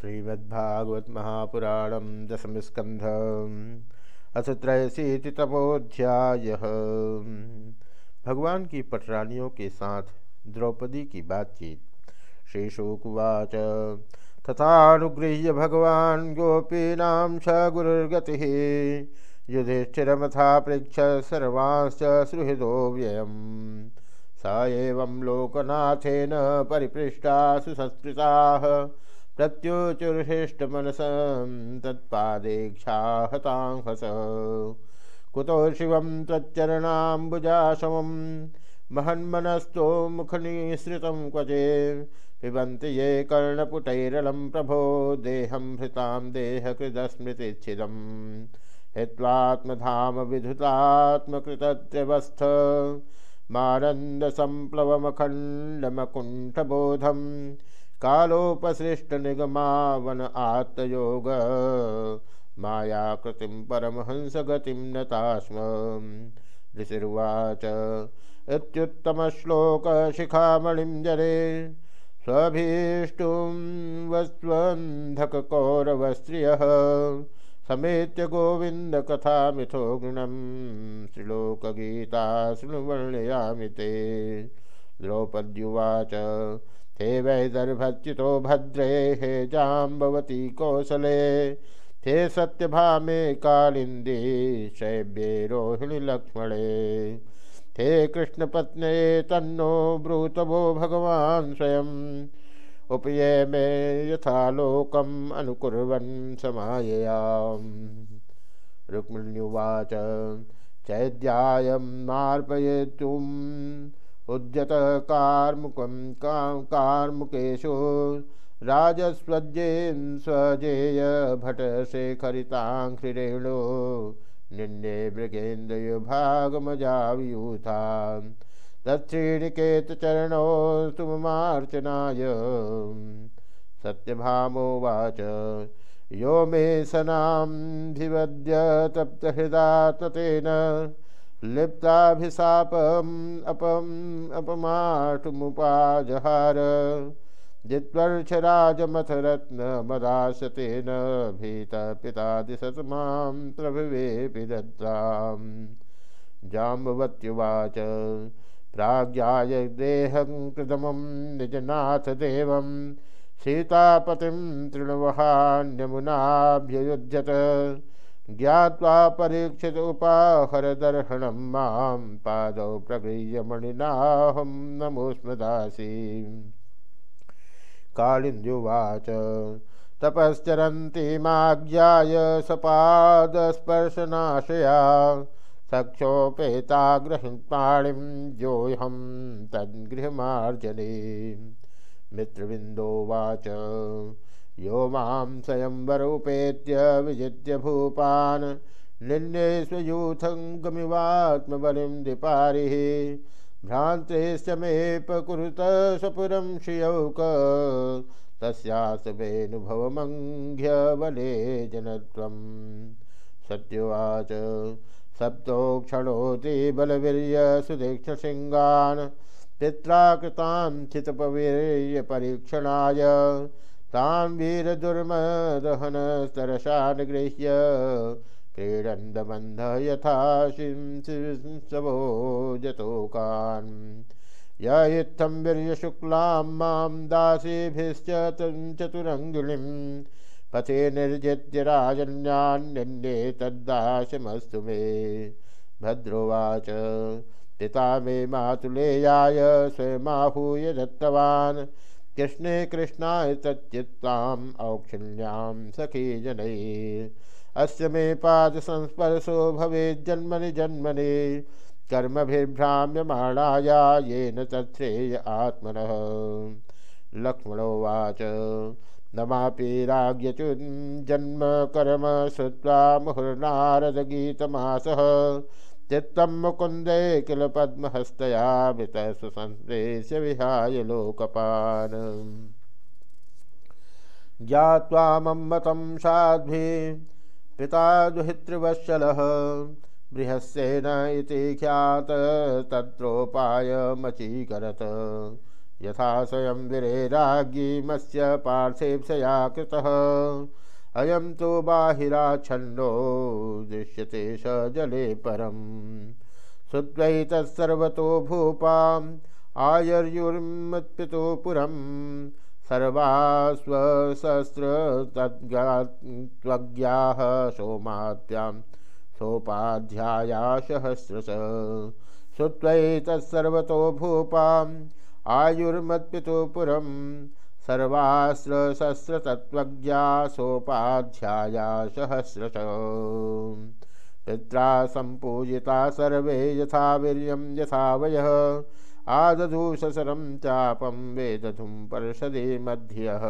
श्रीमद्भागवत महापुराण दशम स्कंध अथ त्रयशीतितमोध्याय भगवान की पटरानियों के साथ द्रौपदी की बातचीत। श्रीशुकुवाच, तथानुगृह्य भगवान गोपीनां स गुरुर्गति। युधिष्ठिरमथा पृक्ष सर्वांश्च सुहृदो व्ययम्। स एवं लोकनाथेन परिपृष्टा सुसंस्कृताः। प्रत्युचुर्हिष्टमनसं तत्पादेक्षाहतां हस कुतो शिवं त्वच्चरणाम्बुजाशमं महन्मनस्तो मुखनिसृतं क्वचे। पिबन्ति ये कर्णपुटैरलं प्रभो, देहं हृतां देहकृदस्मृतिच्छिदम् हित्वात्मधाम मानन्दसम्प्लवमखण्डमकुण्ठबोधम् कालोपसृष्टनिगमावन आत्मयोग। मायाकृतिं परमहंसगतिं नतास्म। ऋषिर्वाच, इत्युत्तमश्लोकशिखामणिं जरे। स्वभीष्टुं वस्त्वन्धककौरवस्त्रियः समेत्य गोविन्दकथामिथो गृणं। श्रीलोकगीता शृणुवर्णयामि ते। द्रौपद्युवाच हे वैदर्भच्युतो भद्रे, हे जाम्बवती कौशले। हे सत्यभामे कालिंदी शैव्ये रोहिणी लक्ष्मणे। थे कृष्णपत्ने तन्नो ब्रूतवो भगवान् स्वयं। उपये मे यथालोकम् अनुकुर्वन् समाययाम्। रुक्मिण्युवाच चैद्यायं मार्पयितुम् उद्यत कार्मुकं कार्मुकेशो राजस्वज्येन् स्वजेय भटशेखरिताङ्घ्रिरेणो निन्ये मृगेन्द्रयुभागमजावियूथा तच्छ्रीनिकेतचरणो सुममार्चनाय सत्यभामोवाच यो मे सनाभिवद्य तप्तहृदा ततेन लिप्ताभिशापम अपम अपमाटुमुपाजहार। जित्वर्षराजमथ रत्न मदाशतेन भीत पिता दिशत माँ प्रभवे दत्ताम् जाम्बवत्युवाच, प्राज्ञाय देहं निजनाथ देवं सीतापतिं तृणवहान्यमुनाभ्ययुध्यत ज्ञावा परीक्षित उपाहरदर्शनं माँ पादौ प्रगृह्य मणिनाहं नमोस्मदासी कालिन्द्युवाच तपश्चरन्तीमाज्ञाय सपादस्पर्शनाशया सक्षोपेताग्रहिपाणिं योऽहं तद्गृहमार्जने। मित्रविन्दोवाच यो माँ स्वयंवरोपेत्य विजित्य भूपान्। निन्ये स्वयूथं गमिवात्मबलिं दिपारिः भ्रान्तेश्च मेऽपकुरुत स्वपुरं श्रियौक। तस्यासवेनुभवमङ्घ्यबले जनत्वं। सत्युवाच, सप्तो क्षणोति बलवीर्यसुदीक्षसिंहान्। पित्रा कृतान् चितपवीर्यपरीक्षणाय। तां वीरदुर्मदहन सरसा निगृह्य क्रीडन्दबन्ध यथा शिंसवोजतोकान् य इत्थं वीर्यशुक्लां माँ दासीभिश्च चतुरङ्गुलिं पथे निर्जित्य राजन्यान्यन्ये तद्दाशमस्तु मे। भद्रोवाच, पिता मे मातुलेयाय स्वयमाहूय दत्तवान्। कृष्णे कृष्णाय तच्चित्ताम् औक्षिण्यां सखी जनैः। अस्य मे पादसंस्पर्शो भवेज्जन्मनि जन्मनि कर्मभिर्भ्राम्यमाणाया येन तच्छ्रेय आत्मनः। लक्ष्मणोवाच नमापि राज्ञचुन्जन्म कर्म श्रुत्वा मुहुर्नारदगीतमासः। चित्तं मुकुन्दे किल पद्महस्तया वितः विहाय लोकपान् ज्ञात्वा मम्मतं साध्वी, पिता दुहितृवत्सलः, बृहस्सेन इति ख्यात तत्रोपायमचीकरत् यथा स्वयं विरेराज्ञीमस्य पार्थेप्सया कृतः। अयं तो बाहिराच्छन्नो दृश्यते स जले परम्। श्रुत्वै तत्सर्वतो भूपाम्, आयर्युर्मत्पितु पुरम्। सर्वास्वशस्त्रतद्गात्वज्ञाः सोमात्यां, सोपाध्याया सहस्रश। श्रुत्वैतत्सर्वतो भूपाम् आयुर्मत्पितुपुरं सर्वास्त्रशस्त्रतत्त्वज्ञा सोपाध्याया सहस्रश। पित्रा सम्पूजिता सर्वे यथा वीर्यं, यथा वयः। आदधु ससरं चापं वेदधुं पर्षदे मध्यः